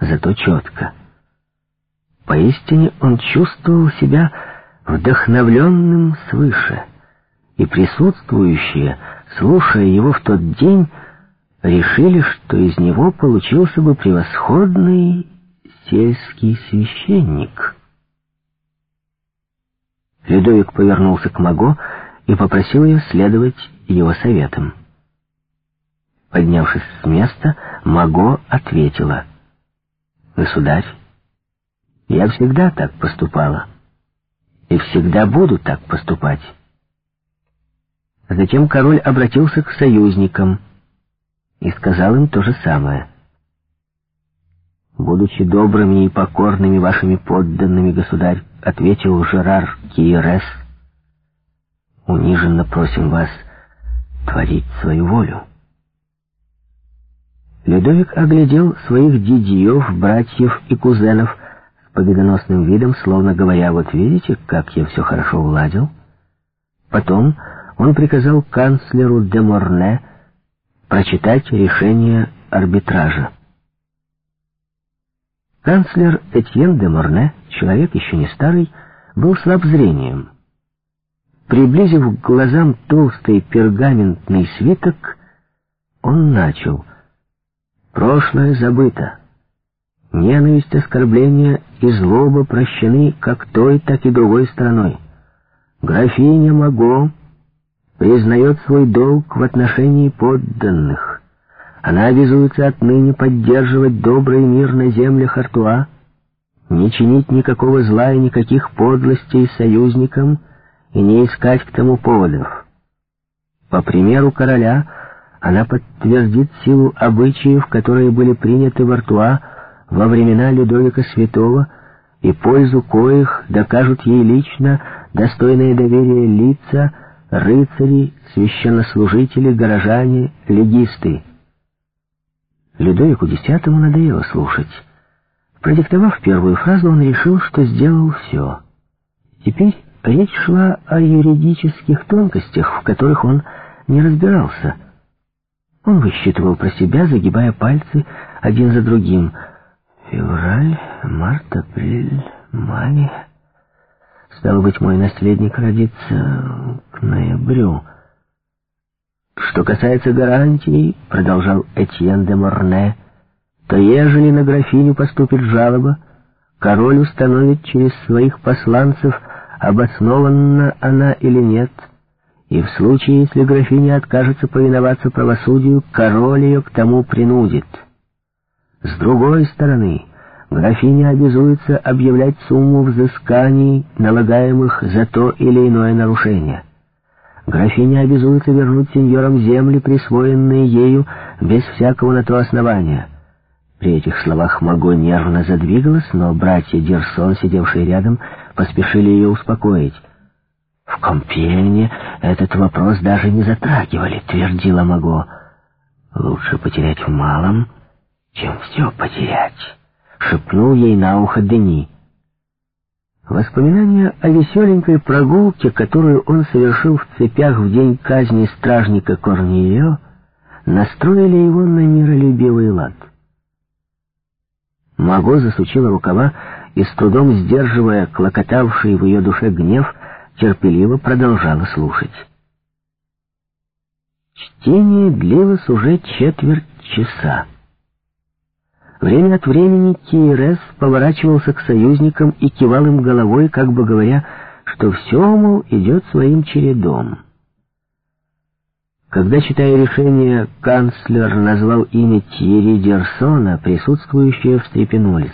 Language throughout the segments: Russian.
зато четко. Поистине он чувствовал себя вдохновленным свыше, и присутствующие, слушая его в тот день, решили, что из него получился бы превосходный сельский священник. Людовик повернулся к Маго и попросил ее следовать его советам. Поднявшись с места, Маго ответила. «Государь, я всегда так поступала и всегда буду так поступать». Затем король обратился к союзникам и сказал им то же самое. «Будучи добрыми и покорными вашими подданными, государь, — ответил Жерар Киерес, — униженно просим вас творить свою волю». Людовик оглядел своих дядьев, братьев и кузенов с победоносным видом, словно говоря, «Вот видите, как я все хорошо уладил». Потом он приказал канцлеру де Морне прочитать решение арбитража. Канцлер Этьен де Морне, человек еще не старый, был слаб зрением. Приблизив к глазам толстый пергаментный свиток, он начал — Прошлое забыто. Ненависть, оскорбления и злоба прощены как той, так и другой стороной. Графиня Маго признает свой долг в отношении подданных. Она обязуется отныне поддерживать добрый мир на землях Артуа, не чинить никакого зла и никаких подлостей союзникам и не искать к тому поводов. По примеру короля она подтвердит силу обычаев, которые были приняты в Артуа во времена Людовика Святого, и пользу коих докажут ей лично достойные доверия лица, рыцари, священнослужители, горожане, легисты. Людовику X надоело слушать. Продиктовав первую фразу, он решил, что сделал все. Теперь речь шла о юридических тонкостях, в которых он не разбирался — он высчитывал про себя, загибая пальцы один за другим. Февраль, март, апрель, май. Стало быть, мой наследник родится к ноябрю. Что касается гарантий, продолжал Этьен де Морне, то ежели на графиню поступит жалоба, король установит через своих посланцев, обоснованна она или нет — и в случае, если графиня откажется повиноваться правосудию, король ее к тому принудит. С другой стороны, графиня обязуется объявлять сумму взысканий, налагаемых за то или иное нарушение. Графиня обязуется вернуть сеньорам земли, присвоенные ею, без всякого на то основания. При этих словах Маго нервно задвигалась, но братья Дерсон, сидевшие рядом, поспешили ее успокоить. В Компьене этот вопрос даже не затрагивали, твердила Маго. Лучше потерять в малом, чем все потерять, шепнул ей на ухо Дени. Воспоминания о веселенькой прогулке, которую он совершил в цепях в день казни стражника Корнильо, настроили его на миролюбивый лад. Маго засучила рукава и, с трудом сдерживая клокотавший в ее душе гнев, терпеливо продолжала слушать. Чтение длилось уже четверть часа. Время от времени Киерес поворачивался к союзникам и кивал им головой, как бы говоря, что все, мол, идет своим чередом. Когда, читая решение, канцлер назвал имя Тьерри Дерсона, присутствующие встрепенулись.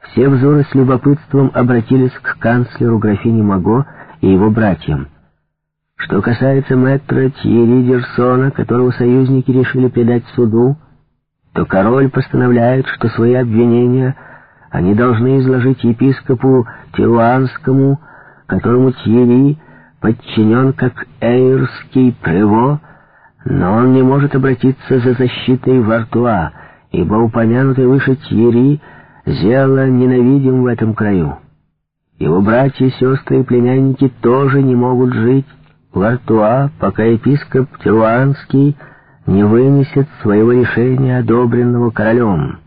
Все взоры с любопытством обратились к канцлеру графини Маго, и его братьям. Что касается мэтра Тьерри Дерсона, которого союзники решили предать суду, то король постановляет, что свои обвинения они должны изложить епископу Тиуанскому, которому Тьерри подчинен как эйрский прево, но он не может обратиться за защитой в Артуа, ибо упомянутый выше Тьерри зело ненавидим в этом краю. Его братья, сестры и племянники тоже не могут жить в Артуа, пока епископ Теруанский не вынесет своего решения, одобренного королем.